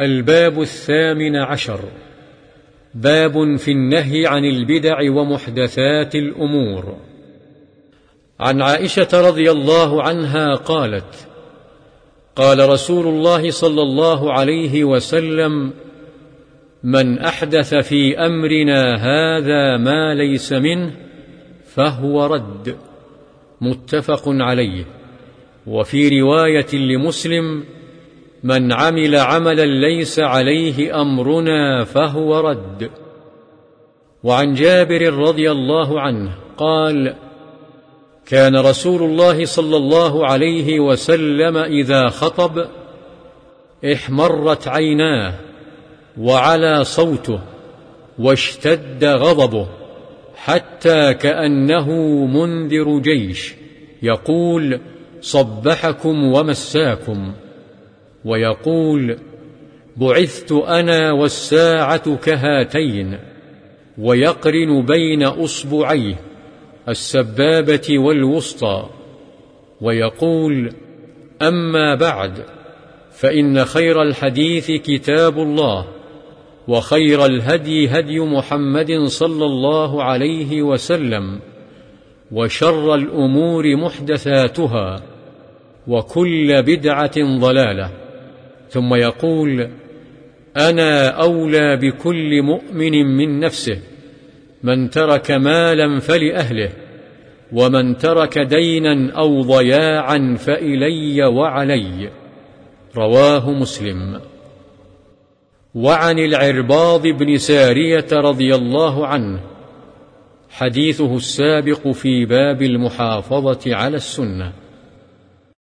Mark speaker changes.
Speaker 1: الباب الثامن عشر. باب في النهي عن البدع ومحدثات الأمور. عن عائشة رضي الله عنها قالت قال رسول الله صلى الله عليه وسلم من أحدث في أمرنا هذا ما ليس منه فهو رد. متفق عليه. وفي رواية لمسلم من عمل عملا ليس عليه أمرنا فهو رد. وعن جابر رضي الله عنه قال كان رسول الله صلى الله عليه وسلم إذا خطب احمرت عيناه وعلى صوته واشتد غضبه حتى كأنه منذر جيش يقول صبحكم ومساكم. ويقول بعثت أنا والساعة كهاتين ويقرن بين أصبعيه السبابة والوسطى ويقول أما بعد فإن خير الحديث كتاب الله وخير الهدي هدي محمد صلى الله عليه وسلم وشر الأمور محدثاتها وكل بدعة ضلالة. ثم يقول أنا أولى بكل مؤمن من نفسه من ترك مالا فلأهله ومن ترك دينا أو ضياعا فإلي وعلي. رواه مسلم. وعن العرباض بن سارية رضي الله عنه حديثه السابق في باب المحافظة على السنة.